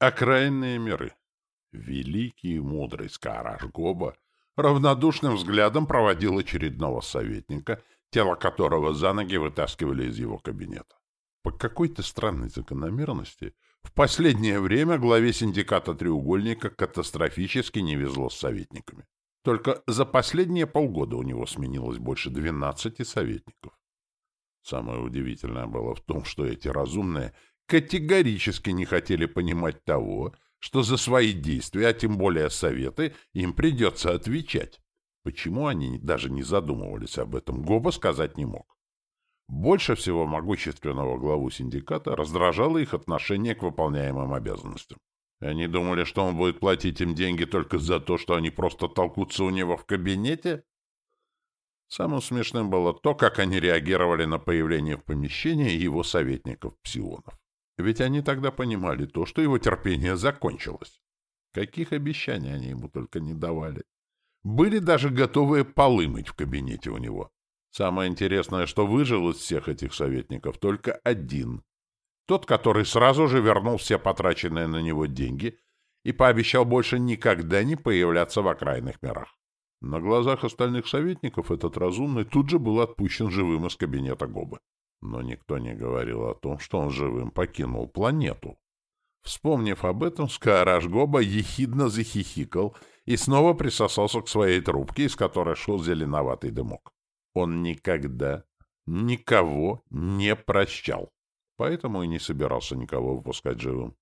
Окраинные миры. Великий и мудрый Скараш Гоба равнодушным взглядом проводил очередного советника, тело которого за ноги вытаскивали из его кабинета. По какой-то странной закономерности в последнее время главе синдиката «Треугольника» катастрофически не везло с советниками. Только за последние полгода у него сменилось больше 12 советников. Самое удивительное было в том, что эти разумные категорически не хотели понимать того, что за свои действия, а тем более советы, им придется отвечать. Почему они даже не задумывались об этом, Гоба сказать не мог. Больше всего могущественного главу синдиката раздражало их отношение к выполняемым обязанностям. Они думали, что он будет платить им деньги только за то, что они просто толкутся у него в кабинете? Самым смешным было то, как они реагировали на появление в помещении его советников-псионов. Ведь они тогда понимали то, что его терпение закончилось. Каких обещаний они ему только не давали. Были даже готовые полы мыть в кабинете у него. Самое интересное, что выжил из всех этих советников только один. Тот, который сразу же вернул все потраченные на него деньги и пообещал больше никогда не появляться в окраинных мирах. На глазах остальных советников этот разумный тут же был отпущен живым из кабинета Гобы. Но никто не говорил о том, что он живым покинул планету. Вспомнив об этом, Скаараш Гоба ехидно захихикал и снова присосался к своей трубке, из которой шел зеленоватый дымок. Он никогда никого не прощал, поэтому и не собирался никого выпускать живым.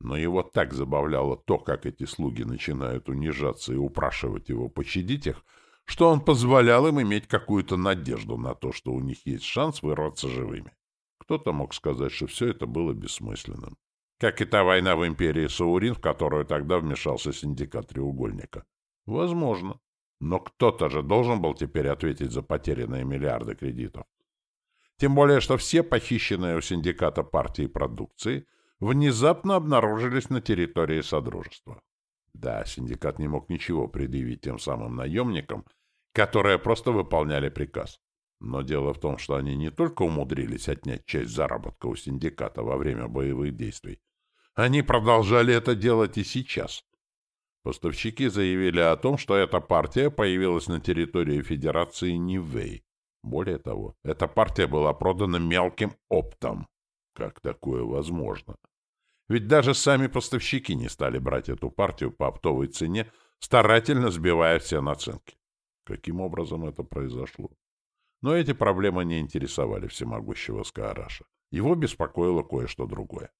Но его так забавляло то, как эти слуги начинают унижаться и упрашивать его пощадить их, что он позволял им иметь какую-то надежду на то, что у них есть шанс вырваться живыми. Кто-то мог сказать, что все это было бессмысленным. Как и та война в империи Саурин, в которую тогда вмешался синдикат треугольника. Возможно. Но кто-то же должен был теперь ответить за потерянные миллиарды кредитов. Тем более, что все похищенные у синдиката партии продукции внезапно обнаружились на территории Содружества. Да, синдикат не мог ничего предъявить тем самым наемникам, которые просто выполняли приказ. Но дело в том, что они не только умудрились отнять часть заработка у синдиката во время боевых действий, они продолжали это делать и сейчас. Поставщики заявили о том, что эта партия появилась на территории Федерации Нивэй. Более того, эта партия была продана мелким оптом. Как такое возможно? Ведь даже сами поставщики не стали брать эту партию по оптовой цене, старательно сбивая все наценки. Каким образом это произошло? Но эти проблемы не интересовали всемогущего Скаараша. Его беспокоило кое-что другое.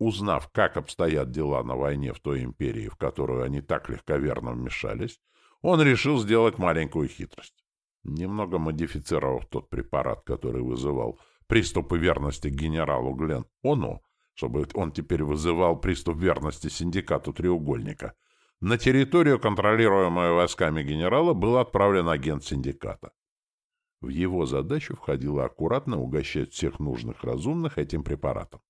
Узнав, как обстоят дела на войне в той империи, в которую они так легковерно вмешались, он решил сделать маленькую хитрость. Немного модифицировав тот препарат, который вызывал приступы верности генералу Глен Ону, чтобы он теперь вызывал приступ верности синдикату «Треугольника». На территорию, контролируемую войсками генерала, был отправлен агент синдиката. В его задачу входило аккуратно угощать всех нужных разумных этим препаратом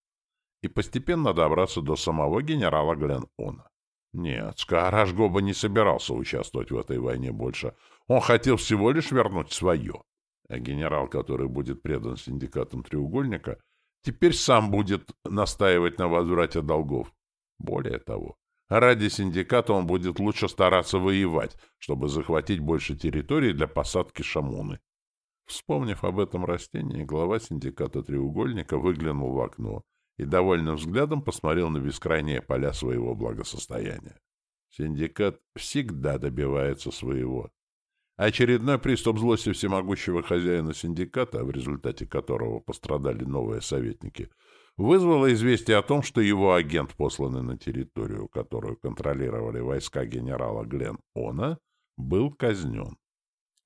и постепенно добраться до самого генерала Глен-Она. Нет, Скаараш не собирался участвовать в этой войне больше. Он хотел всего лишь вернуть свое. А генерал, который будет предан синдикатам «Треугольника», теперь сам будет настаивать на возврате долгов. Более того, ради синдиката он будет лучше стараться воевать, чтобы захватить больше территорий для посадки шамуны. Вспомнив об этом растении, глава синдиката «Треугольника» выглянул в окно и довольным взглядом посмотрел на бескрайние поля своего благосостояния. Синдикат всегда добивается своего. Очередной приступ злости всемогущего хозяина синдиката, в результате которого пострадали новые советники, вызвало известие о том, что его агент, посланный на территорию, которую контролировали войска генерала Глен Она, был казнен.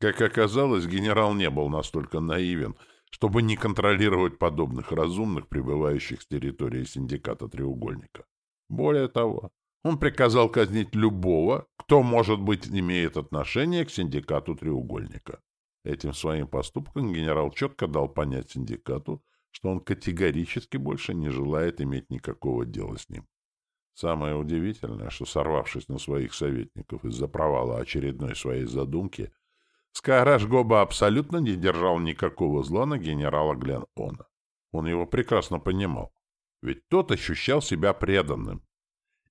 Как оказалось, генерал не был настолько наивен, чтобы не контролировать подобных разумных, прибывающих с территории синдиката «Треугольника». Более того, он приказал казнить любого, кто, может быть, имеет отношение к синдикату треугольника. Этим своим поступком генерал четко дал понять синдикату, что он категорически больше не желает иметь никакого дела с ним. Самое удивительное, что, сорвавшись на своих советников из-за провала очередной своей задумки, Скараш Гоба абсолютно не держал никакого зла на генерала Глен Она. Он его прекрасно понимал. Ведь тот ощущал себя преданным.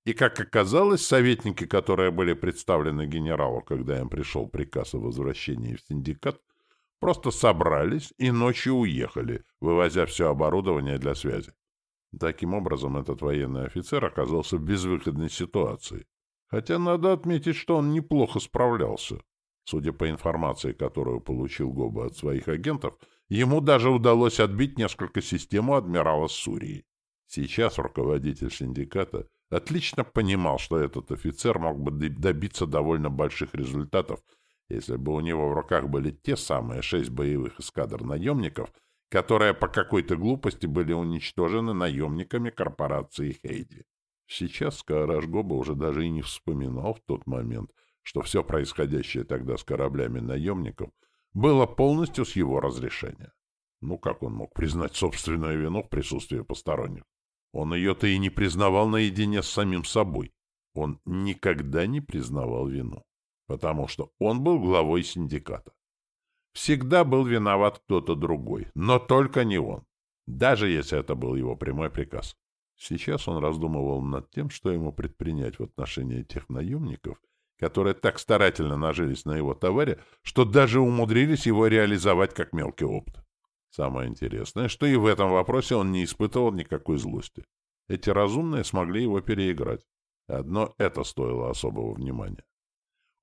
И, как оказалось, советники, которые были представлены генералу, когда им пришел приказ о возвращении в синдикат, просто собрались и ночью уехали, вывозя все оборудование для связи. Таким образом, этот военный офицер оказался в безвыходной ситуации. Хотя надо отметить, что он неплохо справлялся. Судя по информации, которую получил Гоба от своих агентов, ему даже удалось отбить несколько систем у адмирала Сурии. Сейчас руководитель синдиката отлично понимал, что этот офицер мог бы добиться довольно больших результатов, если бы у него в руках были те самые шесть боевых эскадр наемников, которые по какой-то глупости были уничтожены наемниками корпорации Хейди. Сейчас Скаарашгоба уже даже и не вспоминал в тот момент, что все происходящее тогда с кораблями наемников было полностью с его разрешения. Ну как он мог признать собственную вину в присутствии посторонних? Он ее-то и не признавал наедине с самим собой. Он никогда не признавал вину, потому что он был главой синдиката. Всегда был виноват кто-то другой, но только не он, даже если это был его прямой приказ. Сейчас он раздумывал над тем, что ему предпринять в отношении тех наемников, которые так старательно нажились на его товаре, что даже умудрились его реализовать как мелкий опыт. Самое интересное, что и в этом вопросе он не испытывал никакой злости. Эти разумные смогли его переиграть. Одно это стоило особого внимания.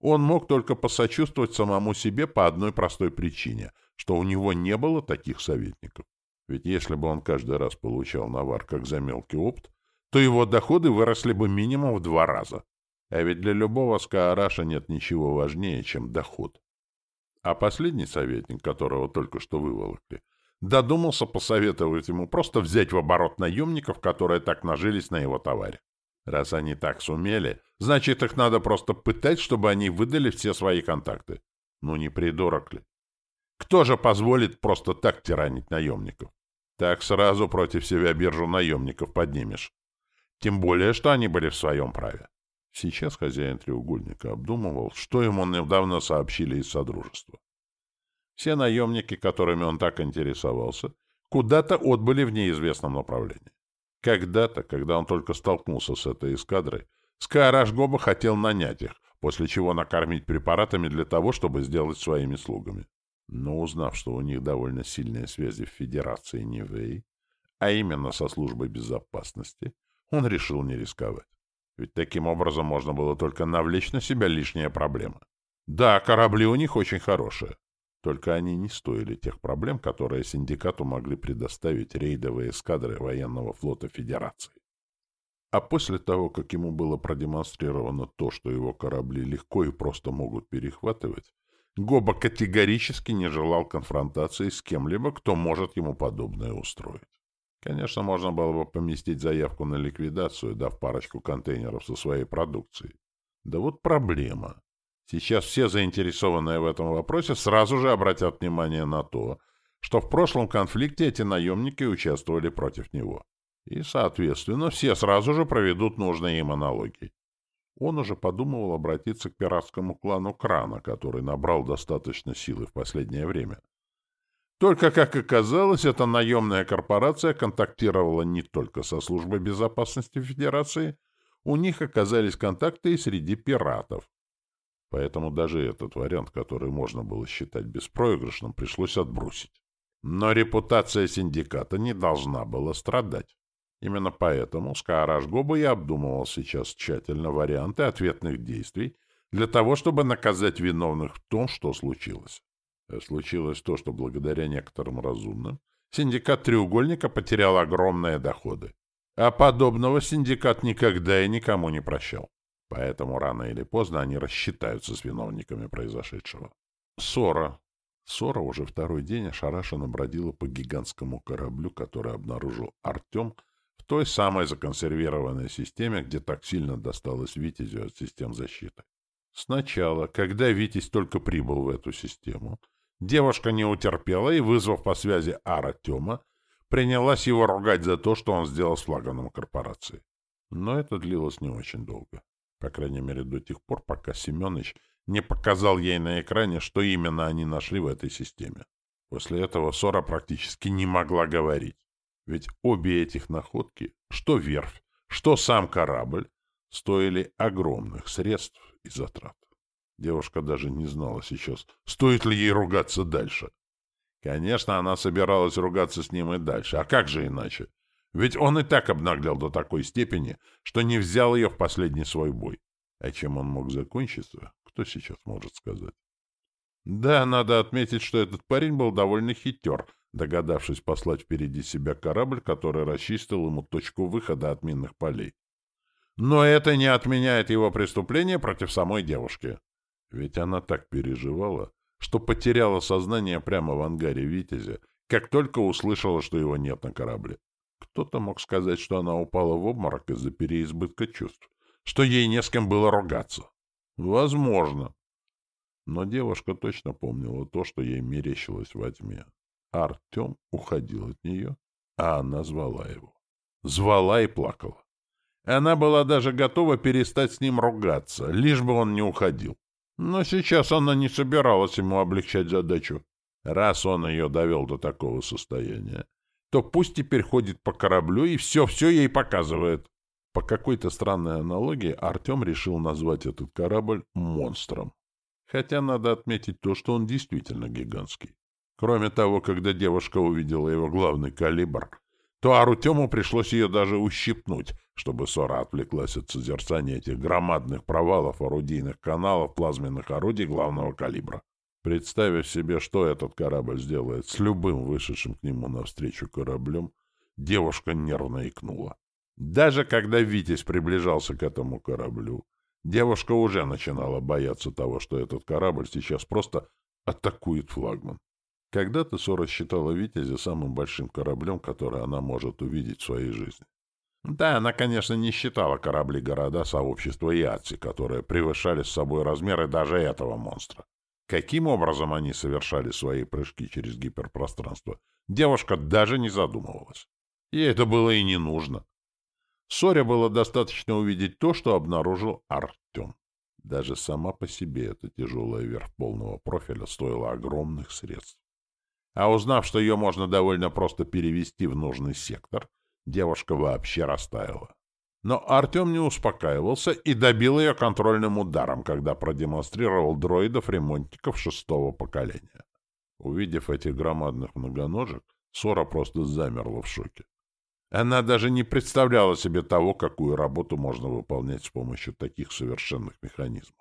Он мог только посочувствовать самому себе по одной простой причине, что у него не было таких советников. Ведь если бы он каждый раз получал навар как за мелкий опт, то его доходы выросли бы минимум в два раза. А ведь для любого скаараша нет ничего важнее, чем доход. А последний советник, которого только что выволокли, додумался посоветовать ему просто взять в оборот наемников, которые так нажились на его товаре. Раз они так сумели, значит, их надо просто пытать, чтобы они выдали все свои контакты. Ну не придурок ли? Кто же позволит просто так тиранить наемников? Так сразу против себя биржу наемников поднимешь. Тем более, что они были в своем праве. Сейчас хозяин треугольника обдумывал, что ему недавно сообщили из Содружества. Все наемники, которыми он так интересовался, куда-то отбыли в неизвестном направлении. Когда-то, когда он только столкнулся с этой эскадрой, Скаарашгоба хотел нанять их, после чего накормить препаратами для того, чтобы сделать своими слугами. Но узнав, что у них довольно сильные связи в Федерации Нивэй, а именно со службой безопасности, он решил не рисковать. Ведь таким образом можно было только навлечь на себя лишние проблемы. Да, корабли у них очень хорошие, только они не стоили тех проблем, которые синдикату могли предоставить рейдовые эскадры военного флота Федерации. А после того, как ему было продемонстрировано то, что его корабли легко и просто могут перехватывать, Гоба категорически не желал конфронтации с кем-либо, кто может ему подобное устроить. Конечно, можно было бы поместить заявку на ликвидацию, дав парочку контейнеров со своей продукцией. Да вот проблема. Сейчас все заинтересованные в этом вопросе сразу же обратят внимание на то, что в прошлом конфликте эти наемники участвовали против него. И, соответственно, все сразу же проведут нужные им аналогии. Он уже подумывал обратиться к пиратскому клану Крана, который набрал достаточно силы в последнее время. Только, как оказалось, эта наемная корпорация контактировала не только со службой безопасности Федерации, у них оказались контакты и среди пиратов. Поэтому даже этот вариант, который можно было считать беспроигрышным, пришлось отбросить. Но репутация синдиката не должна была страдать. Именно поэтому Скаараш Гоба и обдумывал сейчас тщательно варианты ответных действий для того, чтобы наказать виновных в том, что случилось. Случилось то, что благодаря некоторым разумным синдикат «Треугольника» потерял огромные доходы. А подобного синдикат никогда и никому не прощал. Поэтому рано или поздно они рассчитаются с виновниками произошедшего. Ссора. Ссора уже второй день ошарашенно бродила по гигантскому кораблю, который обнаружил Артем в той самой законсервированной системе, где так сильно досталось Витязю от систем защиты. Сначала, когда Витязь только прибыл в эту систему, девушка не утерпела и, вызвав по связи Артема, принялась его ругать за то, что он сделал с флаганом корпорации. Но это длилось не очень долго. По крайней мере, до тех пор, пока Семенович не показал ей на экране, что именно они нашли в этой системе. После этого Сора практически не могла говорить. Ведь обе этих находки, что верфь, что сам корабль, стоили огромных средств и затрат. Девушка даже не знала сейчас, стоит ли ей ругаться дальше. Конечно, она собиралась ругаться с ним и дальше. А как же иначе? Ведь он и так обнаглел до такой степени, что не взял ее в последний свой бой. А чем он мог закончиться, кто сейчас может сказать? Да, надо отметить, что этот парень был довольно хитер, догадавшись послать впереди себя корабль, который расчистил ему точку выхода от минных полей. Но это не отменяет его преступление против самой девушки. Ведь она так переживала, что потеряла сознание прямо в ангаре «Витязя», как только услышала, что его нет на корабле. Кто-то мог сказать, что она упала в обморок из-за переизбытка чувств, что ей не с кем было ругаться. Возможно. Но девушка точно помнила то, что ей мерещилось во тьме. Артем уходил от нее, а она звала его. Звала и плакала. Она была даже готова перестать с ним ругаться, лишь бы он не уходил. Но сейчас она не собиралась ему облегчать задачу. Раз он ее довел до такого состояния, то пусть теперь ходит по кораблю и все-все ей показывает. По какой-то странной аналогии Артем решил назвать этот корабль «монстром». Хотя надо отметить то, что он действительно гигантский. Кроме того, когда девушка увидела его главный калибр, то Арутему пришлось ее даже ущипнуть, чтобы Сора отвлеклась от созерцания этих громадных провалов орудийных каналов плазменных орудий главного калибра. Представив себе, что этот корабль сделает с любым вышедшим к нему навстречу кораблем, девушка нервно икнула. Даже когда Витязь приближался к этому кораблю, девушка уже начинала бояться того, что этот корабль сейчас просто атакует флагман. Когда-то Сора считала Витязя самым большим кораблем, который она может увидеть в своей жизни. Да, она, конечно, не считала корабли-города сообщества Яци, которые превышали с собой размеры даже этого монстра. Каким образом они совершали свои прыжки через гиперпространство, девушка даже не задумывалась. Ей это было и не нужно. Соре было достаточно увидеть то, что обнаружил Артем. Даже сама по себе эта тяжелая верх полного профиля стоила огромных средств. А узнав, что ее можно довольно просто перевести в нужный сектор, девушка вообще растаяла. Но Артем не успокаивался и добил ее контрольным ударом, когда продемонстрировал дроидов-ремонтников шестого поколения. Увидев этих громадных многоножек, Сора просто замерла в шоке. Она даже не представляла себе того, какую работу можно выполнять с помощью таких совершенных механизмов.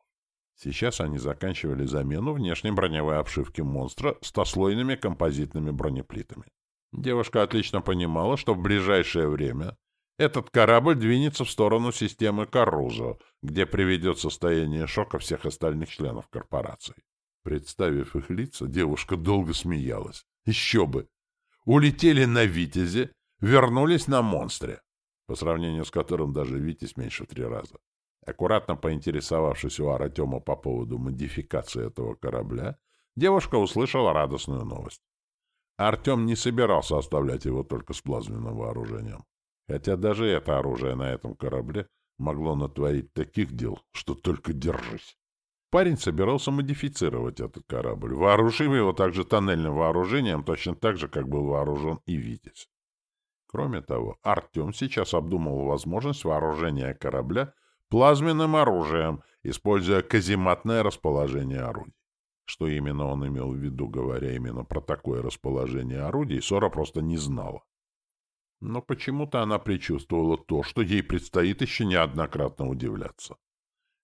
Сейчас они заканчивали замену внешней броневой обшивки монстра стослойными композитными бронеплитами. Девушка отлично понимала, что в ближайшее время этот корабль двинется в сторону системы Карузо, где приведет состояние шока всех остальных членов корпорации. Представив их лица, девушка долго смеялась. Еще бы! Улетели на «Витязе», вернулись на «Монстре», по сравнению с которым даже «Витязь» меньше в три раза. Аккуратно поинтересовавшись у Артема по поводу модификации этого корабля, девушка услышала радостную новость. Артем не собирался оставлять его только с плазменным вооружением. Хотя даже это оружие на этом корабле могло натворить таких дел, что только держись. Парень собирался модифицировать этот корабль, вооружив его также тоннельным вооружением, точно так же, как был вооружен и «Витязь». Кроме того, Артем сейчас обдумывал возможность вооружения корабля плазменным оружием, используя казематное расположение орудий. Что именно он имел в виду, говоря именно про такое расположение орудий, Сора просто не знала. Но почему-то она предчувствовала то, что ей предстоит еще неоднократно удивляться.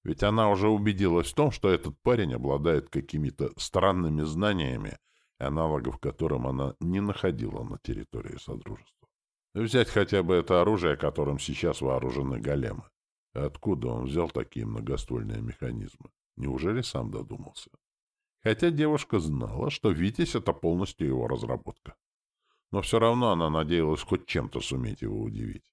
Ведь она уже убедилась в том, что этот парень обладает какими-то странными знаниями, аналогов которым она не находила на территории Содружества. Взять хотя бы это оружие, которым сейчас вооружены големы. Откуда он взял такие многоствольные механизмы? Неужели сам додумался? Хотя девушка знала, что «Витязь» — это полностью его разработка. Но все равно она надеялась хоть чем-то суметь его удивить.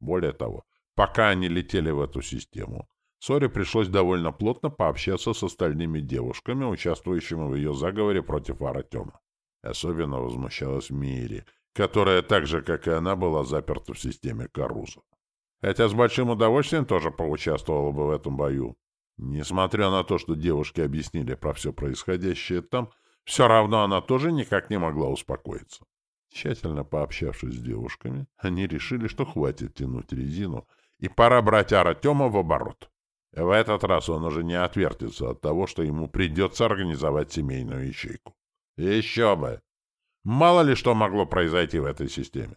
Более того, пока они летели в эту систему, Соре пришлось довольно плотно пообщаться с остальными девушками, участвующими в ее заговоре против Аратема. Особенно возмущалась Мири, которая так же, как и она, была заперта в системе Каруза хотя с большим удовольствием тоже поучаствовала бы в этом бою. Несмотря на то, что девушки объяснили про все происходящее там, все равно она тоже никак не могла успокоиться. Тщательно пообщавшись с девушками, они решили, что хватит тянуть резину, и пора брать Артема в оборот. В этот раз он уже не отвертится от того, что ему придется организовать семейную ячейку. Еще бы! Мало ли что могло произойти в этой системе.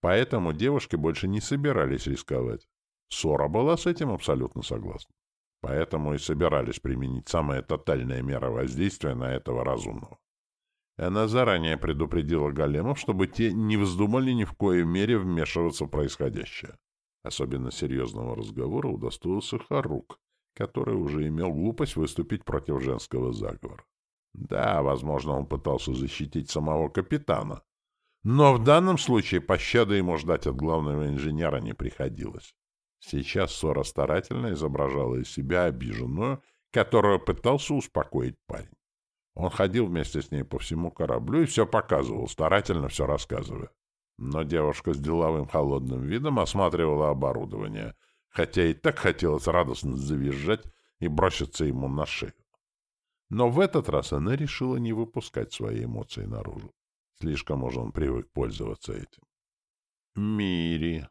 Поэтому девушки больше не собирались рисковать. Сора была с этим абсолютно согласна. Поэтому и собирались применить самые тотальные меры воздействия на этого разумного. Она заранее предупредила големов, чтобы те не вздумали ни в коей мере вмешиваться в происходящее. Особенно серьезного разговора удостоился Харук, который уже имел глупость выступить против женского заговора. Да, возможно, он пытался защитить самого капитана, но в данном случае пощады ему ждать от главного инженера не приходилось. Сейчас Сора старательно изображала из себя обиженную, которую пытался успокоить парень. Он ходил вместе с ней по всему кораблю и все показывал, старательно все рассказывая. Но девушка с деловым холодным видом осматривала оборудование, хотя и так хотелось радостно завизжать и броситься ему на шею. Но в этот раз она решила не выпускать свои эмоции наружу. Слишком уж он привык пользоваться этим. Мири.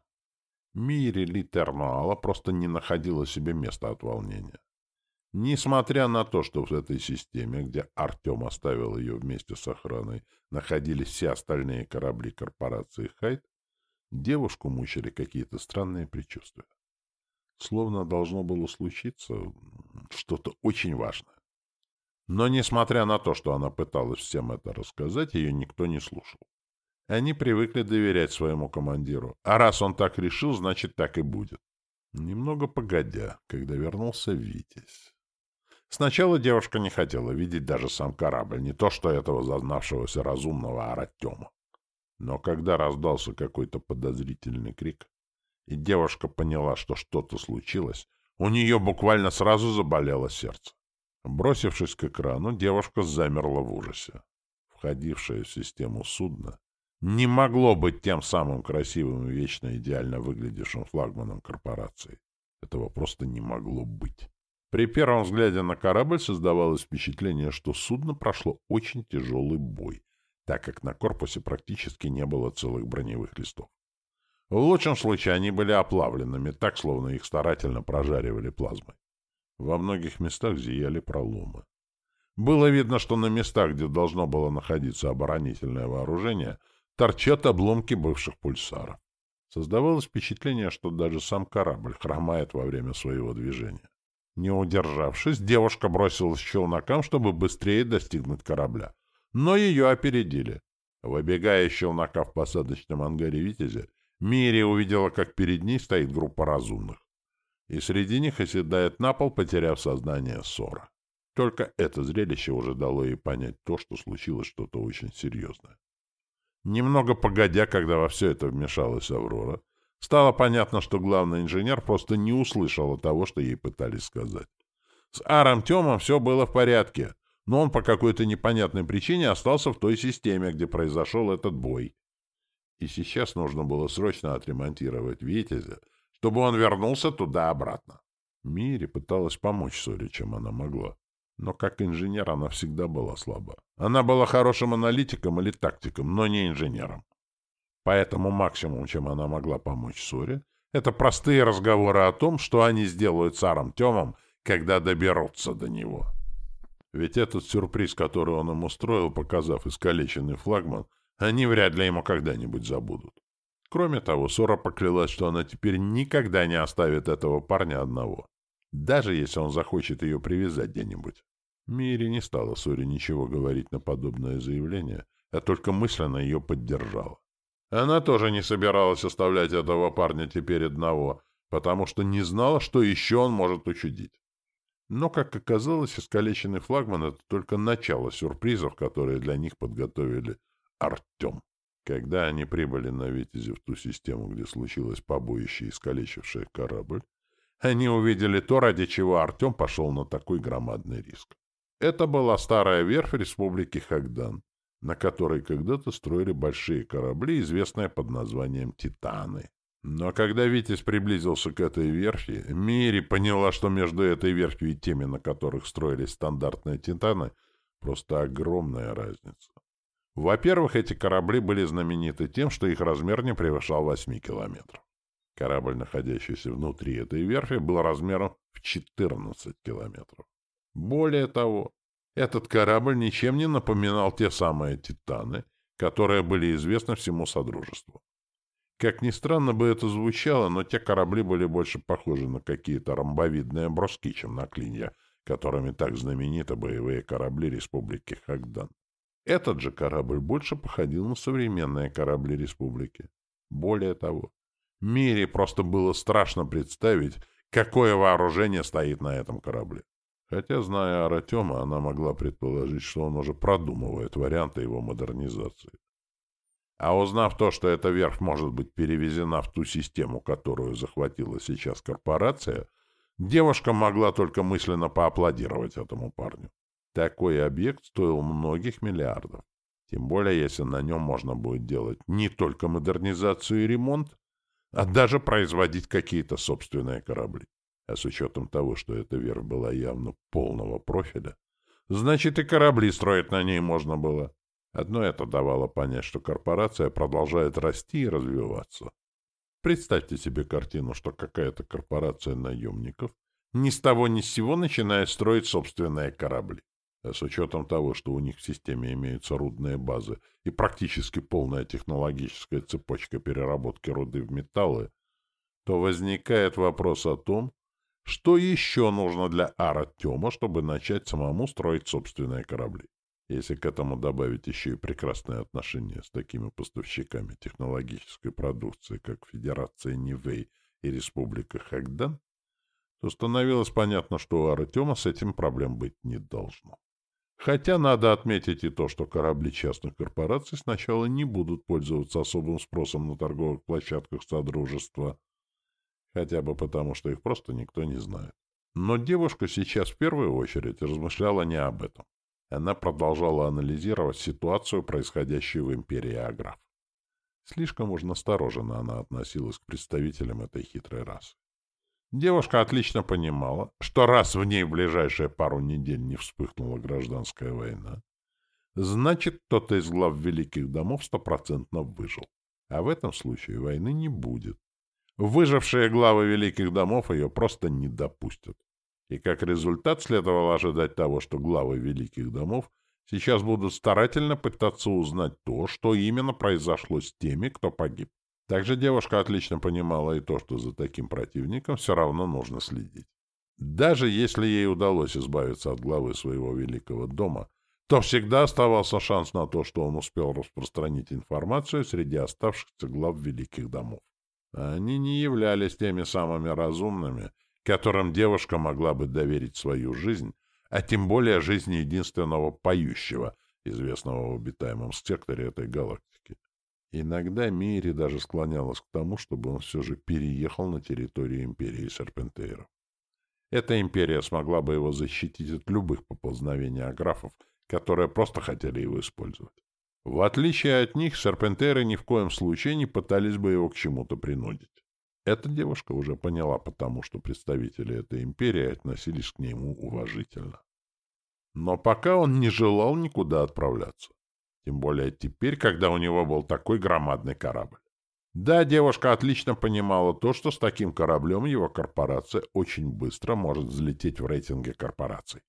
Мири Литернуала просто не находила себе места от волнения. Несмотря на то, что в этой системе, где Артем оставил ее вместе с охраной, находились все остальные корабли корпорации Хайт, девушку мучили какие-то странные предчувствия. Словно должно было случиться что-то очень важное. Но, несмотря на то, что она пыталась всем это рассказать, ее никто не слушал. Они привыкли доверять своему командиру. А раз он так решил, значит, так и будет. Немного погодя, когда вернулся Витязь. Сначала девушка не хотела видеть даже сам корабль, не то что этого зазнавшегося разумного Аратема. Но когда раздался какой-то подозрительный крик, и девушка поняла, что что-то случилось, у нее буквально сразу заболело сердце. Бросившись к экрану, девушка замерла в ужасе. Входившее в систему судно не могло быть тем самым красивым и вечно идеально выглядевшим флагманом корпорации. Этого просто не могло быть. При первом взгляде на корабль создавалось впечатление, что судно прошло очень тяжелый бой, так как на корпусе практически не было целых броневых листов. В лучшем случае они были оплавленными, так, словно их старательно прожаривали плазмой. Во многих местах зияли проломы. Было видно, что на местах, где должно было находиться оборонительное вооружение, торчат обломки бывших пульсаров. Создавалось впечатление, что даже сам корабль хромает во время своего движения. Не удержавшись, девушка бросилась к челнокам, чтобы быстрее достигнуть корабля. Но ее опередили. Выбегая из челнока в посадочном ангаре «Витязя», Мири увидела, как перед ней стоит группа разумных и среди них оседает на пол, потеряв сознание ссора. Только это зрелище уже дало ей понять то, что случилось что-то очень серьезное. Немного погодя, когда во все это вмешалась Аврора, стало понятно, что главный инженер просто не услышал того, что ей пытались сказать. С Аром Тёмом все было в порядке, но он по какой-то непонятной причине остался в той системе, где произошел этот бой. И сейчас нужно было срочно отремонтировать «Витязя», чтобы он вернулся туда-обратно. Мири пыталась помочь Соре, чем она могла. Но как инженер она всегда была слаба. Она была хорошим аналитиком или тактиком, но не инженером. Поэтому максимум, чем она могла помочь Соре, это простые разговоры о том, что они сделают с Аром когда доберутся до него. Ведь этот сюрприз, который он им устроил, показав искалеченный флагман, они вряд ли ему когда-нибудь забудут. Кроме того, Сора поклялась, что она теперь никогда не оставит этого парня одного, даже если он захочет ее привязать где-нибудь. Мири не стала Соре ничего говорить на подобное заявление, а только мысленно ее поддержала. Она тоже не собиралась оставлять этого парня теперь одного, потому что не знала, что еще он может учудить. Но, как оказалось, искалеченный флагман — это только начало сюрпризов, которые для них подготовили Артем. Когда они прибыли на Витязе в ту систему, где случилось побоище, искалечившее корабль, они увидели то, ради чего Артем пошел на такой громадный риск. Это была старая верфь Республики Хагдан, на которой когда-то строили большие корабли, известные под названием «Титаны». Но когда Витязь приблизился к этой верфи, Мири поняла, что между этой верфью и теми, на которых строились стандартные «Титаны», просто огромная разница. Во-первых, эти корабли были знамениты тем, что их размер не превышал 8 километров. Корабль, находящийся внутри этой верфи, был размером в 14 километров. Более того, этот корабль ничем не напоминал те самые «Титаны», которые были известны всему Содружеству. Как ни странно бы это звучало, но те корабли были больше похожи на какие-то ромбовидные броски, чем на клинья, которыми так знамениты боевые корабли Республики Хагдан. Этот же корабль больше походил на современные корабли Республики. Более того, Мире просто было страшно представить, какое вооружение стоит на этом корабле. Хотя, зная Артема, она могла предположить, что он уже продумывает варианты его модернизации. А узнав то, что эта верфь может быть перевезена в ту систему, которую захватила сейчас корпорация, девушка могла только мысленно поаплодировать этому парню. Такой объект стоил многих миллиардов. Тем более, если на нем можно будет делать не только модернизацию и ремонт, а даже производить какие-то собственные корабли. А с учетом того, что эта верфь была явно полного профиля, значит и корабли строить на ней можно было. Одно это давало понять, что корпорация продолжает расти и развиваться. Представьте себе картину, что какая-то корпорация наемников ни с того ни с сего начинает строить собственные корабли. А с учетом того, что у них в системе имеются рудные базы и практически полная технологическая цепочка переработки руды в металлы, то возникает вопрос о том, что еще нужно для Артема, чтобы начать самому строить собственные корабли. Если к этому добавить еще и прекрасные отношения с такими поставщиками технологической продукции, как Федерация Нивэй и Республика Хагдан, то становилось понятно, что у Артема с этим проблем быть не должно. Хотя надо отметить и то, что корабли частных корпораций сначала не будут пользоваться особым спросом на торговых площадках Содружества, хотя бы потому, что их просто никто не знает. Но девушка сейчас в первую очередь размышляла не об этом. Она продолжала анализировать ситуацию, происходящую в империи Аграф. Слишком уж настороженно она относилась к представителям этой хитрой расы. Девушка отлично понимала, что раз в ней в ближайшие пару недель не вспыхнула гражданская война, значит, кто-то из глав великих домов стопроцентно выжил. А в этом случае войны не будет. Выжившие главы великих домов ее просто не допустят. И как результат следовало ожидать того, что главы великих домов сейчас будут старательно пытаться узнать то, что именно произошло с теми, кто погиб. Также девушка отлично понимала и то, что за таким противником все равно нужно следить. Даже если ей удалось избавиться от главы своего великого дома, то всегда оставался шанс на то, что он успел распространить информацию среди оставшихся глав великих домов. Они не являлись теми самыми разумными, которым девушка могла бы доверить свою жизнь, а тем более жизнь единственного поющего, известного в обитаемом секторе этой галактики. Иногда Мири даже склонялась к тому, чтобы он все же переехал на территорию империи Серпентейров. Эта империя смогла бы его защитить от любых поползновений аграфов, которые просто хотели его использовать. В отличие от них, серпентеры ни в коем случае не пытались бы его к чему-то принудить. Эта девушка уже поняла потому, что представители этой империи относились к нему уважительно. Но пока он не желал никуда отправляться. Тем более теперь, когда у него был такой громадный корабль. Да, девушка отлично понимала то, что с таким кораблем его корпорация очень быстро может взлететь в рейтинге корпораций.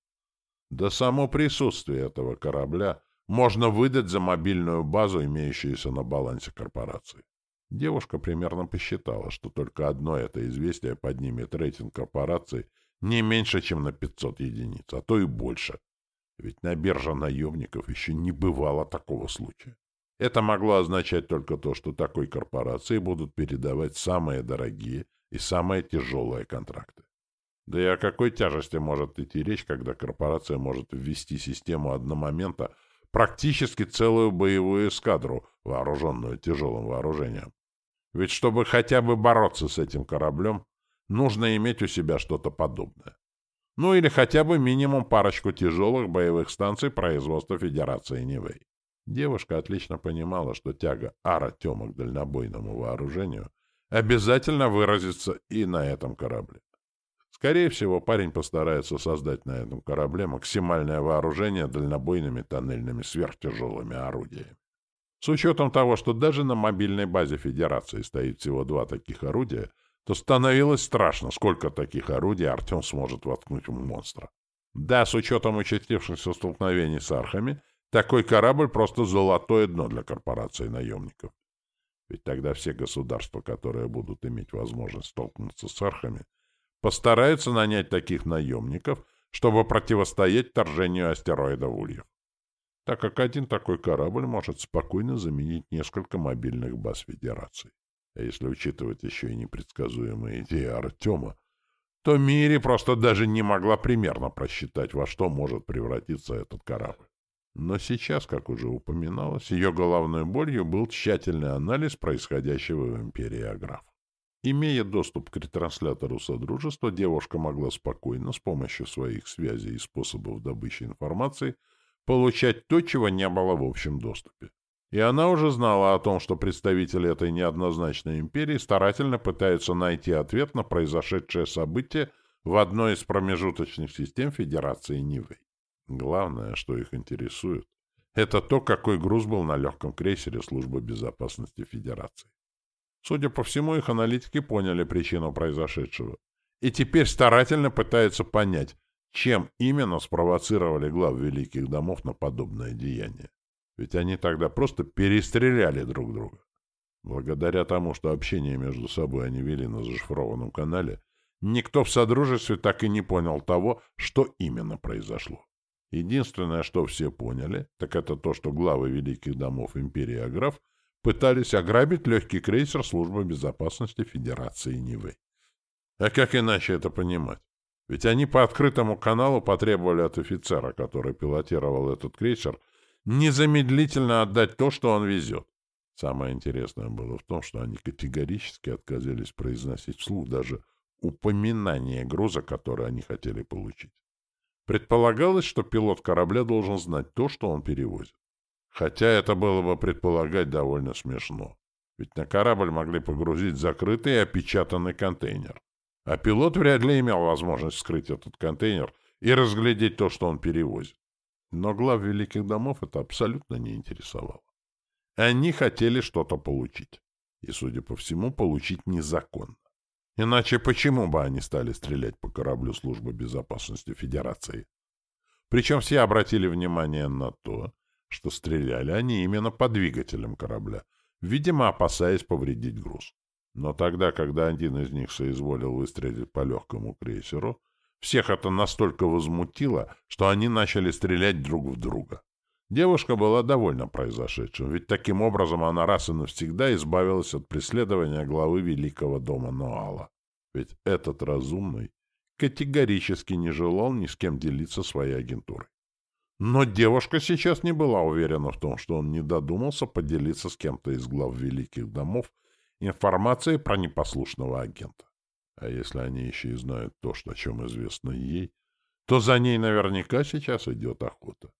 Да само присутствие этого корабля можно выдать за мобильную базу, имеющуюся на балансе корпорации. Девушка примерно посчитала, что только одно это известие поднимет рейтинг корпорации не меньше, чем на 500 единиц, а то и больше. Ведь на бирже наемников еще не бывало такого случая. Это могло означать только то, что такой корпорации будут передавать самые дорогие и самые тяжелые контракты. Да и о какой тяжести может идти речь, когда корпорация может ввести систему одномомента практически целую боевую эскадру, вооруженную тяжелым вооружением? Ведь чтобы хотя бы бороться с этим кораблем, нужно иметь у себя что-то подобное. Ну или хотя бы минимум парочку тяжелых боевых станций производства Федерации Нивэй. Девушка отлично понимала, что тяга Ара Тёма к дальнобойному вооружению обязательно выразится и на этом корабле. Скорее всего, парень постарается создать на этом корабле максимальное вооружение дальнобойными тоннельными сверхтяжелыми орудиями. С учетом того, что даже на мобильной базе Федерации стоит всего два таких орудия, то становилось страшно, сколько таких орудий Артем сможет воткнуть в монстра. Да, с учетом участившихся столкновений с архами, такой корабль просто золотое дно для корпорации наемников. Ведь тогда все государства, которые будут иметь возможность столкнуться с архами, постараются нанять таких наемников, чтобы противостоять вторжению астероида Ульев. Так как один такой корабль может спокойно заменить несколько мобильных баз Федерации. А если учитывать еще и непредсказуемые идеи Артема, то Мири просто даже не могла примерно просчитать, во что может превратиться этот корабль. Но сейчас, как уже упоминалось, ее головной болью был тщательный анализ происходящего в империи Аграф. Имея доступ к ретранслятору Содружества, девушка могла спокойно, с помощью своих связей и способов добычи информации, получать то, чего не было в общем доступе. И она уже знала о том, что представители этой неоднозначной империи старательно пытаются найти ответ на произошедшее событие в одной из промежуточных систем Федерации Нивы. Главное, что их интересует, это то, какой груз был на легком крейсере Службы безопасности Федерации. Судя по всему, их аналитики поняли причину произошедшего и теперь старательно пытаются понять, чем именно спровоцировали глав великих домов на подобное деяние. Ведь они тогда просто перестреляли друг друга. Благодаря тому, что общение между собой они вели на зашифрованном канале, никто в Содружестве так и не понял того, что именно произошло. Единственное, что все поняли, так это то, что главы великих домов империи Аграф пытались ограбить легкий крейсер Службы безопасности Федерации Нивы. А как иначе это понимать? Ведь они по открытому каналу потребовали от офицера, который пилотировал этот крейсер, незамедлительно отдать то, что он везет. Самое интересное было в том, что они категорически отказались произносить вслух даже упоминание груза, который они хотели получить. Предполагалось, что пилот корабля должен знать то, что он перевозит. Хотя это было бы предполагать довольно смешно. Ведь на корабль могли погрузить закрытый и опечатанный контейнер. А пилот вряд ли имел возможность вскрыть этот контейнер и разглядеть то, что он перевозит. Но глав великих домов это абсолютно не интересовало. Они хотели что-то получить. И, судя по всему, получить незаконно. Иначе почему бы они стали стрелять по кораблю Службы безопасности Федерации? Причем все обратили внимание на то, что стреляли они именно по двигателям корабля, видимо, опасаясь повредить груз. Но тогда, когда один из них соизволил выстрелить по легкому крейсеру, всех это настолько возмутило, что они начали стрелять друг в друга. Девушка была довольна произошедшим, ведь таким образом она раз и навсегда избавилась от преследования главы Великого дома Ноала. Ведь этот разумный категорически не желал ни с кем делиться своей агентурой. Но девушка сейчас не была уверена в том, что он не додумался поделиться с кем-то из глав Великих домов информацией про непослушного агента. А если они еще и знают то, что, о чем известно ей, то за ней наверняка сейчас идет охота.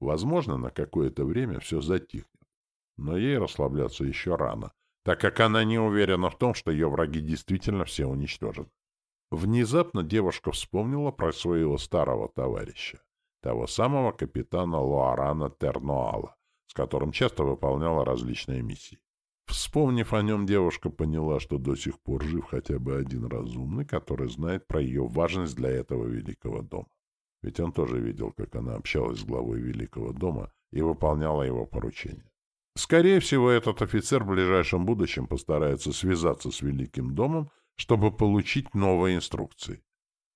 Возможно, на какое-то время все затихнет. Но ей расслабляться еще рано, так как она не уверена в том, что ее враги действительно все уничтожат. Внезапно девушка вспомнила про своего старого товарища, того самого капитана Луарана Тернуала, с которым часто выполняла различные миссии. Вспомнив о нем, девушка поняла, что до сих пор жив хотя бы один разумный, который знает про ее важность для этого великого дома. Ведь он тоже видел, как она общалась с главой Великого дома и выполняла его поручения. Скорее всего, этот офицер в ближайшем будущем постарается связаться с Великим домом, чтобы получить новые инструкции.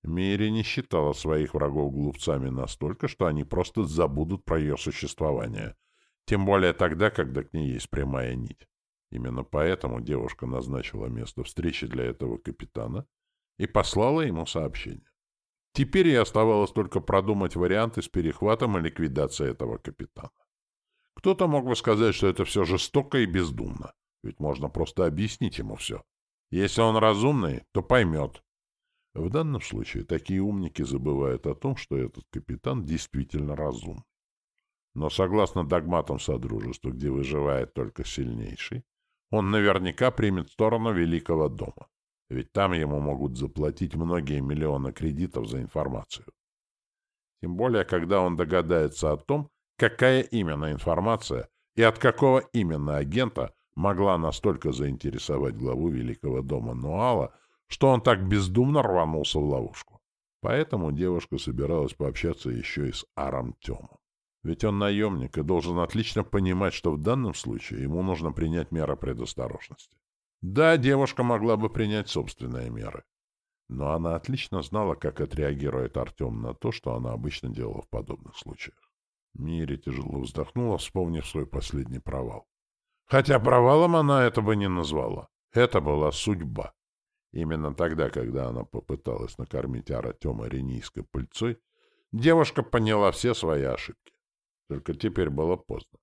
Мири не считала своих врагов глупцами настолько, что они просто забудут про ее существование, тем более тогда, когда к ней есть прямая нить. Именно поэтому девушка назначила место встречи для этого капитана и послала ему сообщение. Теперь ей оставалось только продумать варианты с перехватом и ликвидацией этого капитана. Кто-то мог бы сказать, что это все жестоко и бездумно, ведь можно просто объяснить ему все. Если он разумный, то поймет. В данном случае такие умники забывают о том, что этот капитан действительно разумный. Но согласно догматам Содружества, где выживает только сильнейший, он наверняка примет сторону Великого дома ведь там ему могут заплатить многие миллионы кредитов за информацию. Тем более, когда он догадается о том, какая именно информация и от какого именно агента могла настолько заинтересовать главу Великого дома Нуала, что он так бездумно рванулся в ловушку. Поэтому девушка собиралась пообщаться еще и с Аром Тёмом. Ведь он наемник и должен отлично понимать, что в данном случае ему нужно принять меры предосторожности. Да, девушка могла бы принять собственные меры. Но она отлично знала, как отреагирует Артем на то, что она обычно делала в подобных случаях. Мири тяжело вздохнула, вспомнив свой последний провал. Хотя провалом она это бы не назвала. Это была судьба. Именно тогда, когда она попыталась накормить Артема ренийской пыльцой, девушка поняла все свои ошибки. Только теперь было поздно.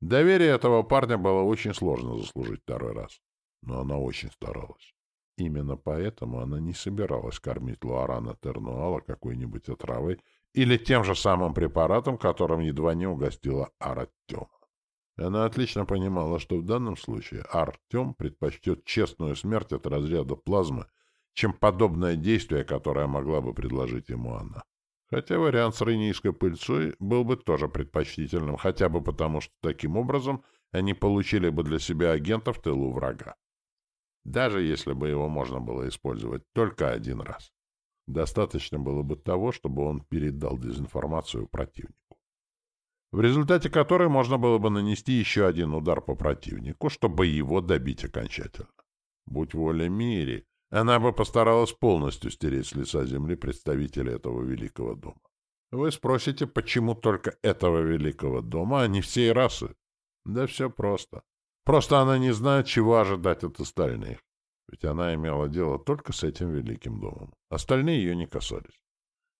Доверие этого парня было очень сложно заслужить второй раз. Но она очень старалась. Именно поэтому она не собиралась кормить Луарана Тернуала какой-нибудь отравой или тем же самым препаратом, которым едва не угостила Артема. Она отлично понимала, что в данном случае Артем предпочтет честную смерть от разряда плазмы, чем подобное действие, которое могла бы предложить ему она. Хотя вариант с рейнийской пыльцой был бы тоже предпочтительным, хотя бы потому, что таким образом они получили бы для себя агента в тылу врага. Даже если бы его можно было использовать только один раз. Достаточно было бы того, чтобы он передал дезинформацию противнику. В результате которой можно было бы нанести еще один удар по противнику, чтобы его добить окончательно. Будь воля Мири, она бы постаралась полностью стереть с лица земли представителей этого великого дома. Вы спросите, почему только этого великого дома, а не всей расы? Да все просто. Просто она не знает, чего ожидать от остальных. Ведь она имела дело только с этим великим домом. Остальные ее не касались.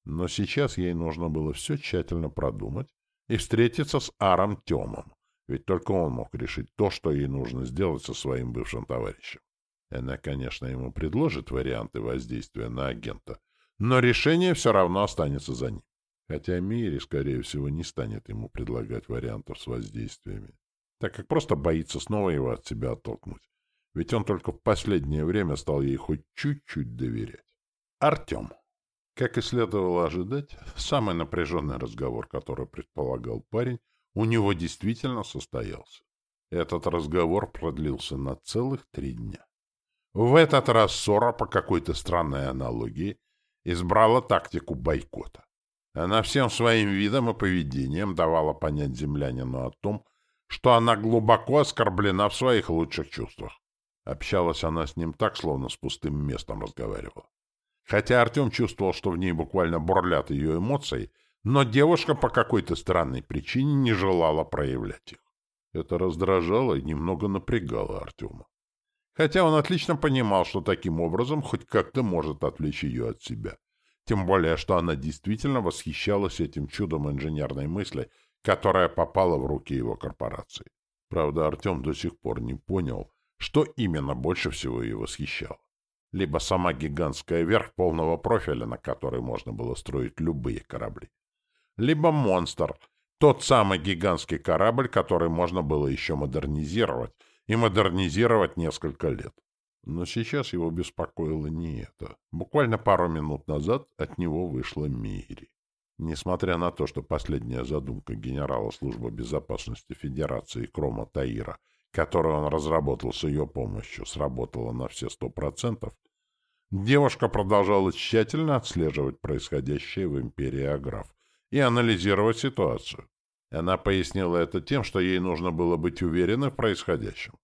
Но сейчас ей нужно было все тщательно продумать и встретиться с Аром Темом, ведь только он мог решить то, что ей нужно сделать со своим бывшим товарищем. Она, конечно, ему предложит варианты воздействия на агента, но решение все равно останется за ним. Хотя Мири, скорее всего, не станет ему предлагать вариантов с воздействиями, так как просто боится снова его от себя оттолкнуть. Ведь он только в последнее время стал ей хоть чуть-чуть доверять. Артем. Как и следовало ожидать, самый напряженный разговор, который предполагал парень, у него действительно состоялся. Этот разговор продлился на целых три дня. В этот раз Сора по какой-то странной аналогии избрала тактику бойкота. Она всем своим видом и поведением давала понять землянину о том, что она глубоко оскорблена в своих лучших чувствах. Общалась она с ним так, словно с пустым местом разговаривала. Хотя Артем чувствовал, что в ней буквально бурлят ее эмоции, но девушка по какой-то странной причине не желала проявлять их. Это раздражало и немного напрягало Артема хотя он отлично понимал, что таким образом хоть как-то может отвлечь ее от себя. Тем более, что она действительно восхищалась этим чудом инженерной мысли, которая попала в руки его корпорации. Правда, Артем до сих пор не понял, что именно больше всего ее восхищало. Либо сама гигантская верх полного профиля, на которой можно было строить любые корабли. Либо монстр, тот самый гигантский корабль, который можно было еще модернизировать, и модернизировать несколько лет. Но сейчас его беспокоило не это. Буквально пару минут назад от него вышла Мири. Несмотря на то, что последняя задумка генерала службы безопасности Федерации Крома Таира, которую он разработал с ее помощью, сработала на все сто процентов, девушка продолжала тщательно отслеживать происходящее в империи Аграф и анализировать ситуацию. Она пояснила это тем, что ей нужно было быть уверенной в происходящем.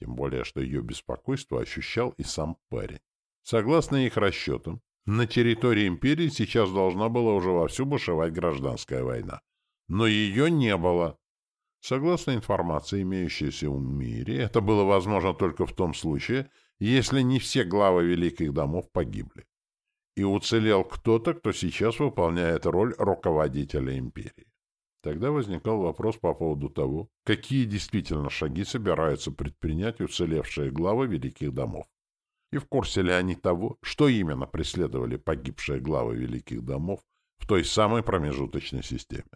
Тем более, что ее беспокойство ощущал и сам парень. Согласно их расчетам, на территории империи сейчас должна была уже вовсю бушевать гражданская война. Но ее не было. Согласно информации, имеющейся в мире, это было возможно только в том случае, если не все главы великих домов погибли. И уцелел кто-то, кто сейчас выполняет роль руководителя империи. Тогда возникал вопрос по поводу того, какие действительно шаги собираются предпринять уцелевшие главы великих домов. И в курсе ли они того, что именно преследовали погибшие главы великих домов в той самой промежуточной системе.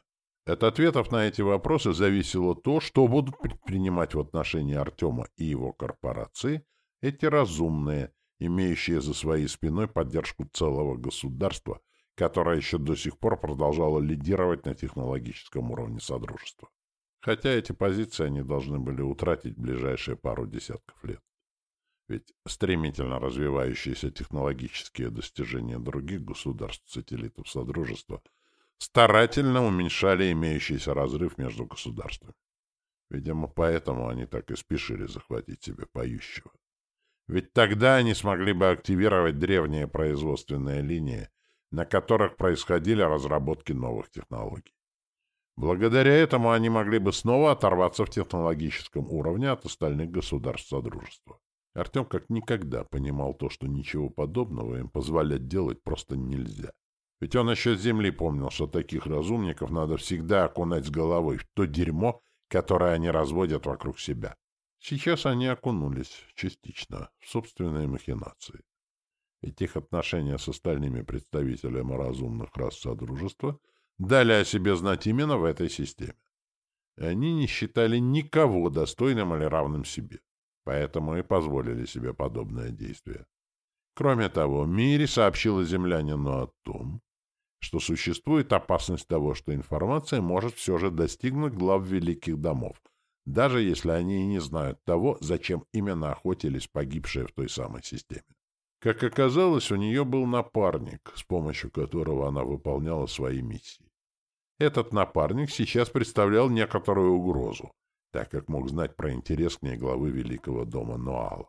От ответов на эти вопросы зависело то, что будут предпринимать в отношении Артема и его корпорации эти разумные, имеющие за своей спиной поддержку целого государства которая еще до сих пор продолжала лидировать на технологическом уровне Содружества. Хотя эти позиции они должны были утратить в ближайшие пару десятков лет. Ведь стремительно развивающиеся технологические достижения других государств-сателлитов Содружества старательно уменьшали имеющийся разрыв между государствами. Видимо, поэтому они так и спешили захватить себе поющего. Ведь тогда они смогли бы активировать древние производственные линии, на которых происходили разработки новых технологий. Благодаря этому они могли бы снова оторваться в технологическом уровне от остальных государств Содружества. Артем как никогда понимал то, что ничего подобного им позволять делать просто нельзя. Ведь он еще с земли помнил, что таких разумников надо всегда окунать с головой в то дерьмо, которое они разводят вокруг себя. Сейчас они окунулись частично в собственные махинации. Ведь их отношения с остальными представителями разумных рас Содружества дали о себе знать именно в этой системе. И они не считали никого достойным или равным себе, поэтому и позволили себе подобное действие. Кроме того, Мири сообщила землянину о том, что существует опасность того, что информация может все же достигнуть глав великих домов, даже если они и не знают того, зачем именно охотились погибшие в той самой системе. Как оказалось, у нее был напарник, с помощью которого она выполняла свои миссии. Этот напарник сейчас представлял некоторую угрозу, так как мог знать про интерес к ней главы Великого дома Нуала.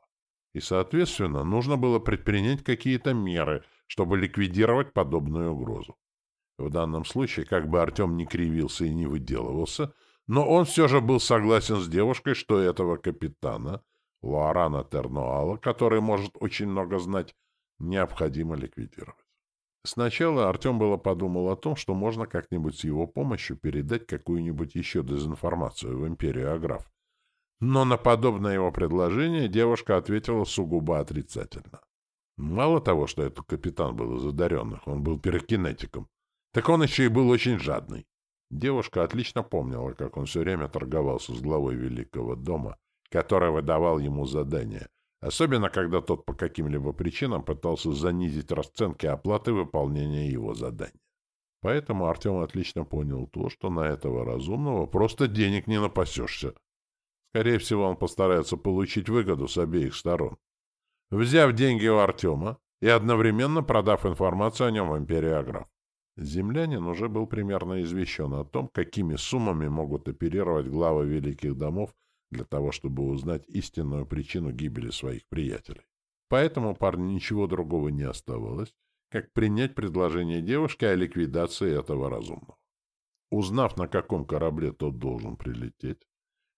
И, соответственно, нужно было предпринять какие-то меры — чтобы ликвидировать подобную угрозу. В данном случае, как бы Артем не кривился и не выделывался, но он все же был согласен с девушкой, что этого капитана, Луарана Тернуала, который может очень много знать, необходимо ликвидировать. Сначала Артем было подумал о том, что можно как-нибудь с его помощью передать какую-нибудь еще дезинформацию в империю Аграф. Но на подобное его предложение девушка ответила сугубо отрицательно. Мало того, что этот капитан был из одаренных, он был пирокинетиком, так он еще и был очень жадный. Девушка отлично помнила, как он все время торговался с главой Великого дома, который выдавал ему задания, особенно когда тот по каким-либо причинам пытался занизить расценки оплаты выполнения его заданий. Поэтому Артем отлично понял то, что на этого разумного просто денег не напасешься. Скорее всего, он постарается получить выгоду с обеих сторон взяв деньги у Артема и одновременно продав информацию о нем в империи Аграф. Землянин уже был примерно извещен о том, какими суммами могут оперировать главы великих домов для того, чтобы узнать истинную причину гибели своих приятелей. Поэтому парню ничего другого не оставалось, как принять предложение девушки о ликвидации этого разумного. Узнав, на каком корабле тот должен прилететь,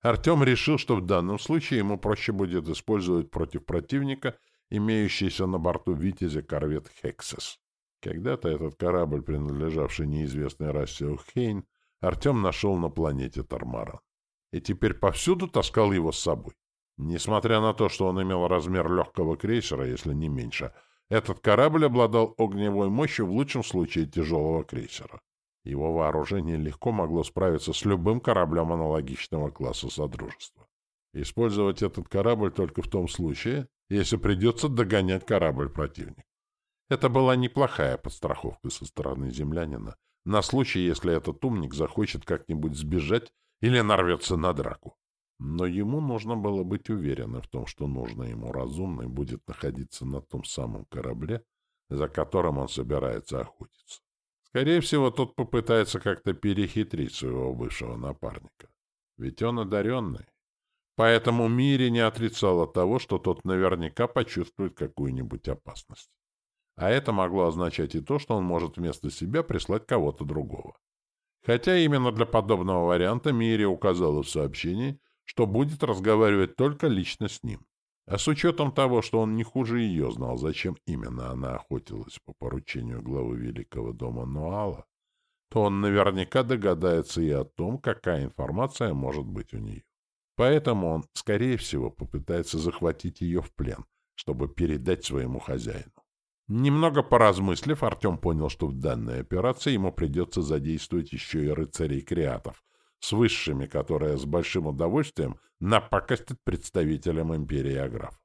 Артем решил, что в данном случае ему проще будет использовать против противника имеющийся на борту «Витязя» корвет «Хексес». Когда-то этот корабль, принадлежавший неизвестной расе Ухейн, Артем нашел на планете Тармара. И теперь повсюду таскал его с собой. Несмотря на то, что он имел размер легкого крейсера, если не меньше, этот корабль обладал огневой мощью в лучшем случае тяжелого крейсера. Его вооружение легко могло справиться с любым кораблем аналогичного класса Содружества. Использовать этот корабль только в том случае, если придется догонять корабль противника. Это была неплохая подстраховка со стороны землянина, на случай, если этот умник захочет как-нибудь сбежать или нарвется на драку. Но ему нужно было быть уверенным в том, что нужный ему разумный будет находиться на том самом корабле, за которым он собирается охотиться. Скорее всего, тот попытается как-то перехитрить своего бывшего напарника. Ведь он одаренный. Поэтому Мири не отрицала того, что тот наверняка почувствует какую-нибудь опасность. А это могло означать и то, что он может вместо себя прислать кого-то другого. Хотя именно для подобного варианта Мири указала в сообщении, что будет разговаривать только лично с ним. А с учетом того, что он не хуже ее знал, зачем именно она охотилась по поручению главы Великого дома Нуала, то он наверняка догадается и о том, какая информация может быть у нее. Поэтому он, скорее всего, попытается захватить ее в плен, чтобы передать своему хозяину. Немного поразмыслив, Артем понял, что в данной операции ему придется задействовать еще и рыцарей-креатов, с высшими, которые с большим удовольствием напакостят представителям империи Аграф.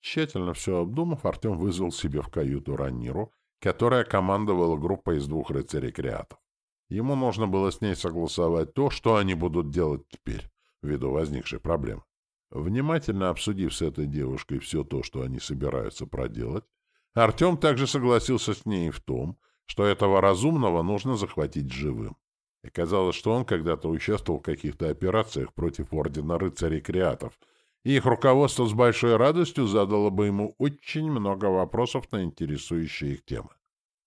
Тщательно все обдумав, Артем вызвал себе в каюту Ранниру, которая командовала группой из двух рыцарей-креатов. Ему нужно было с ней согласовать то, что они будут делать теперь, ввиду возникшей проблемы. Внимательно обсудив с этой девушкой все то, что они собираются проделать, Артем также согласился с ней в том, что этого разумного нужно захватить живым. И казалось, что он когда-то участвовал в каких-то операциях против Ордена Рыцарей-Креатов, и их руководство с большой радостью задало бы ему очень много вопросов на интересующие их темы.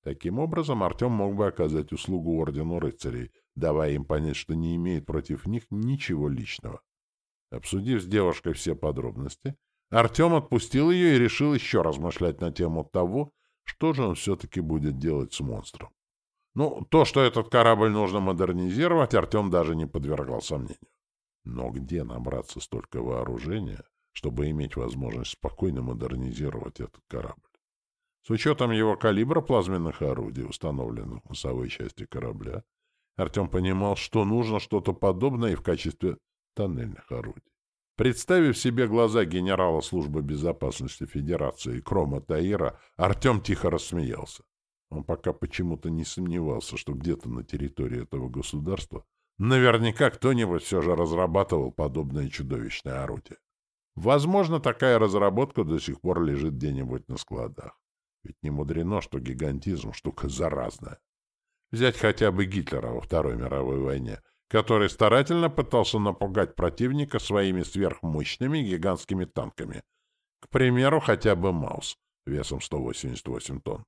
Таким образом, Артем мог бы оказать услугу Ордену Рыцарей, давая им понять, что не имеет против них ничего личного. Обсудив с девушкой все подробности, Артем отпустил ее и решил еще размышлять на тему того, что же он все-таки будет делать с монстром. Ну, то, что этот корабль нужно модернизировать, Артем даже не подвергал сомнению. Но где набраться столько вооружения, чтобы иметь возможность спокойно модернизировать этот корабль? С учетом его калибра плазменных орудий, установленных в носовой части корабля, Артем понимал, что нужно что-то подобное и в качестве тоннельных орудий. Представив себе глаза генерала службы безопасности Федерации Крома Таира, Артем тихо рассмеялся. Он пока почему-то не сомневался, что где-то на территории этого государства наверняка кто-нибудь все же разрабатывал подобное чудовищное орудие. Возможно, такая разработка до сих пор лежит где-нибудь на складах. Ведь не мудрено, что гигантизм — штука заразная. Взять хотя бы Гитлера во Второй мировой войне — который старательно пытался напугать противника своими сверхмощными гигантскими танками. К примеру, хотя бы Маус весом 188 тонн.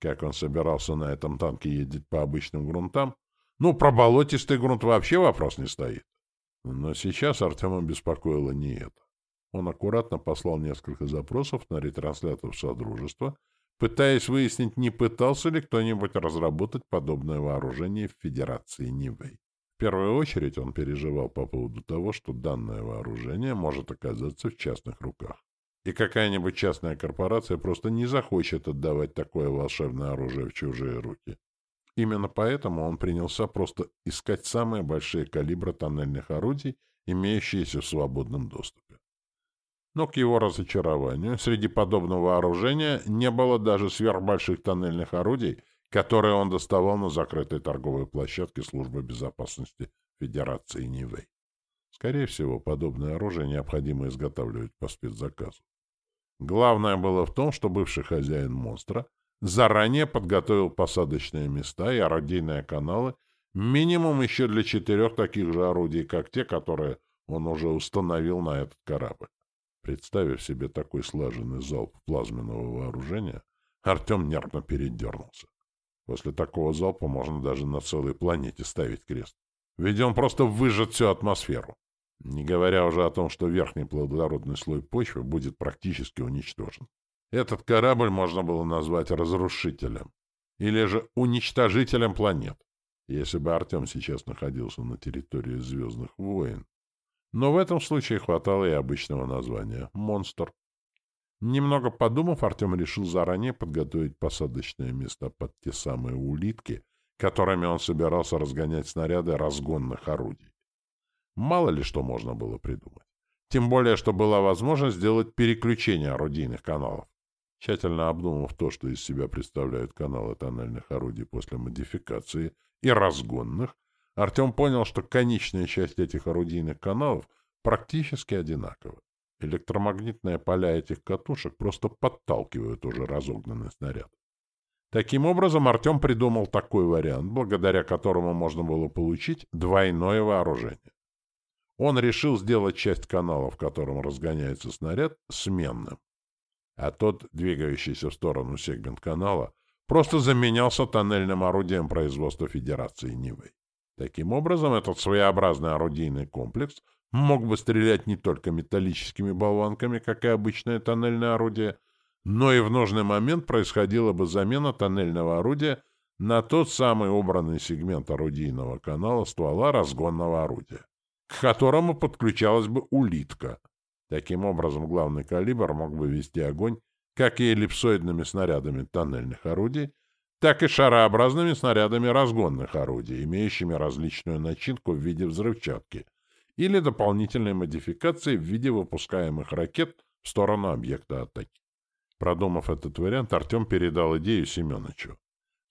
Как он собирался на этом танке ездить по обычным грунтам? Ну, про болотистый грунт вообще вопрос не стоит. Но сейчас Артема беспокоило не это. Он аккуратно послал несколько запросов на ретранслятор Содружества, пытаясь выяснить, не пытался ли кто-нибудь разработать подобное вооружение в Федерации Нивэй. В первую очередь он переживал по поводу того, что данное вооружение может оказаться в частных руках. И какая-нибудь частная корпорация просто не захочет отдавать такое волшебное оружие в чужие руки. Именно поэтому он принялся просто искать самые большие калибры тоннельных орудий, имеющиеся в свободном доступе. Но к его разочарованию среди подобного вооружения не было даже сверхбольших тоннельных орудий, которые он доставал на закрытой торговой площадке Службы безопасности Федерации Нивэй. Скорее всего, подобное оружие необходимо изготавливать по спецзаказу. Главное было в том, что бывший хозяин монстра заранее подготовил посадочные места и орудийные каналы минимум еще для четырех таких же орудий, как те, которые он уже установил на этот корабль. Представив себе такой слаженный залп плазменного вооружения, Артем нервно передернулся. После такого залпа можно даже на целой планете ставить крест. Ведь он просто выжжет всю атмосферу. Не говоря уже о том, что верхний плодородный слой почвы будет практически уничтожен. Этот корабль можно было назвать разрушителем. Или же уничтожителем планет. Если бы Артем сейчас находился на территории Звездных войн. Но в этом случае хватало и обычного названия — монстр. Немного подумав, Артем решил заранее подготовить посадочные места под те самые улитки, которыми он собирался разгонять снаряды разгонных орудий. Мало ли что можно было придумать. Тем более, что была возможность сделать переключение орудийных каналов. Тщательно обдумав то, что из себя представляют каналы тоннельных орудий после модификации и разгонных, Артем понял, что конечная часть этих орудийных каналов практически одинакова. Электромагнитные поля этих катушек просто подталкивают уже разогнанный снаряд. Таким образом, Артем придумал такой вариант, благодаря которому можно было получить двойное вооружение. Он решил сделать часть канала, в котором разгоняется снаряд, сменным. А тот, двигающийся в сторону сегмент канала, просто заменялся тоннельным орудием производства Федерации Нивы. Таким образом, этот своеобразный орудийный комплекс — мог бы стрелять не только металлическими болванками, как и обычное тоннельное орудие, но и в нужный момент происходила бы замена тоннельного орудия на тот самый убранный сегмент орудийного канала ствола разгонного орудия, к которому подключалась бы улитка. Таким образом, главный калибр мог бы вести огонь как и эллипсоидными снарядами тоннельных орудий, так и шарообразными снарядами разгонных орудий, имеющими различную начинку в виде взрывчатки — или дополнительной модификации в виде выпускаемых ракет в сторону объекта атаки. Продумав этот вариант, Артем передал идею Семеновичу.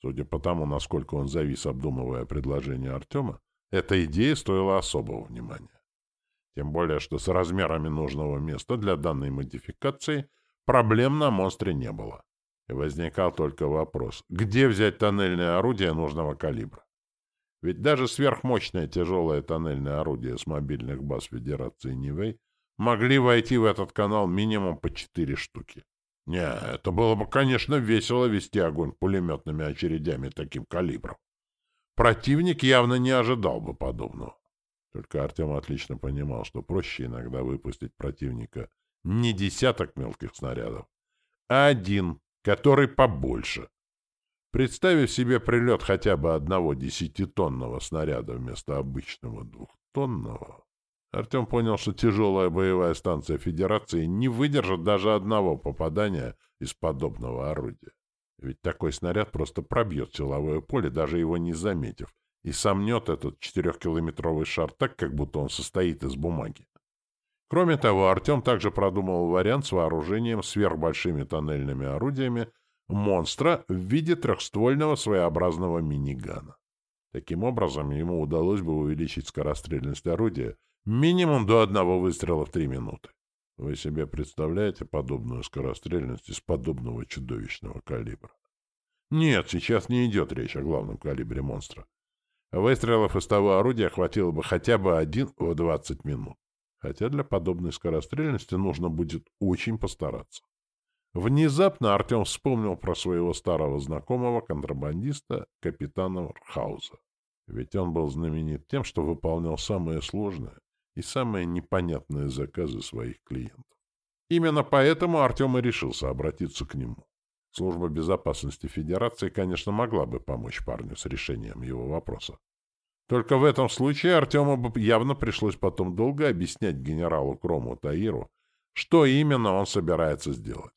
Судя по тому, насколько он завис, обдумывая предложение Артема, эта идея стоила особого внимания. Тем более, что с размерами нужного места для данной модификации проблем на монстре не было. И возникал только вопрос, где взять тоннельное орудие нужного калибра? Ведь даже сверхмощное тяжелое тоннельное орудие с мобильных баз Федерации Нивэй могли войти в этот канал минимум по четыре штуки. Не, это было бы, конечно, весело вести огонь пулеметными очередями таким калибром. Противник явно не ожидал бы подобного. Только Артем отлично понимал, что проще иногда выпустить противника не десяток мелких снарядов, а один, который побольше. Представив себе прилет хотя бы одного десятитонного снаряда вместо обычного двухтонного, Артем понял, что тяжелая боевая станция Федерации не выдержит даже одного попадания из подобного орудия. Ведь такой снаряд просто пробьет силовое поле, даже его не заметив, и сомнет этот четырехкилометровый шар так, как будто он состоит из бумаги. Кроме того, Артем также продумал вариант с вооружением сверхбольшими тоннельными орудиями монстра в виде трехствольного своеобразного минигана. Таким образом, ему удалось бы увеличить скорострельность орудия Минимум до одного выстрела в три минуты. Вы себе представляете подобную скорострельность из подобного чудовищного калибра? Нет, сейчас не идет речь о главном калибре монстра. Выстрелов из того орудия хватило бы хотя бы один в 20 минут. Хотя для подобной скорострельности нужно будет очень постараться. Внезапно Артем вспомнил про своего старого знакомого контрабандиста, капитана Хауза. Ведь он был знаменит тем, что выполнял самые сложные и самые непонятные заказы своих клиентов. Именно поэтому Артем и решился обратиться к нему. Служба безопасности Федерации, конечно, могла бы помочь парню с решением его вопроса. Только в этом случае Артему бы явно пришлось потом долго объяснять генералу Крому Таиру, что именно он собирается сделать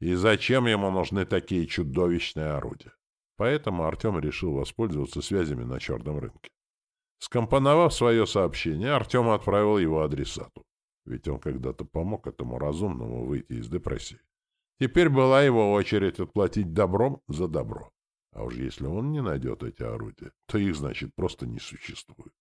и зачем ему нужны такие чудовищные орудия. Поэтому Артем решил воспользоваться связями на черном рынке. Скомпоновав свое сообщение, Артем отправил его адресату. Ведь он когда-то помог этому разумному выйти из депрессии. Теперь была его очередь отплатить добром за добро. А уж если он не найдет эти орудия, то их, значит, просто не существует.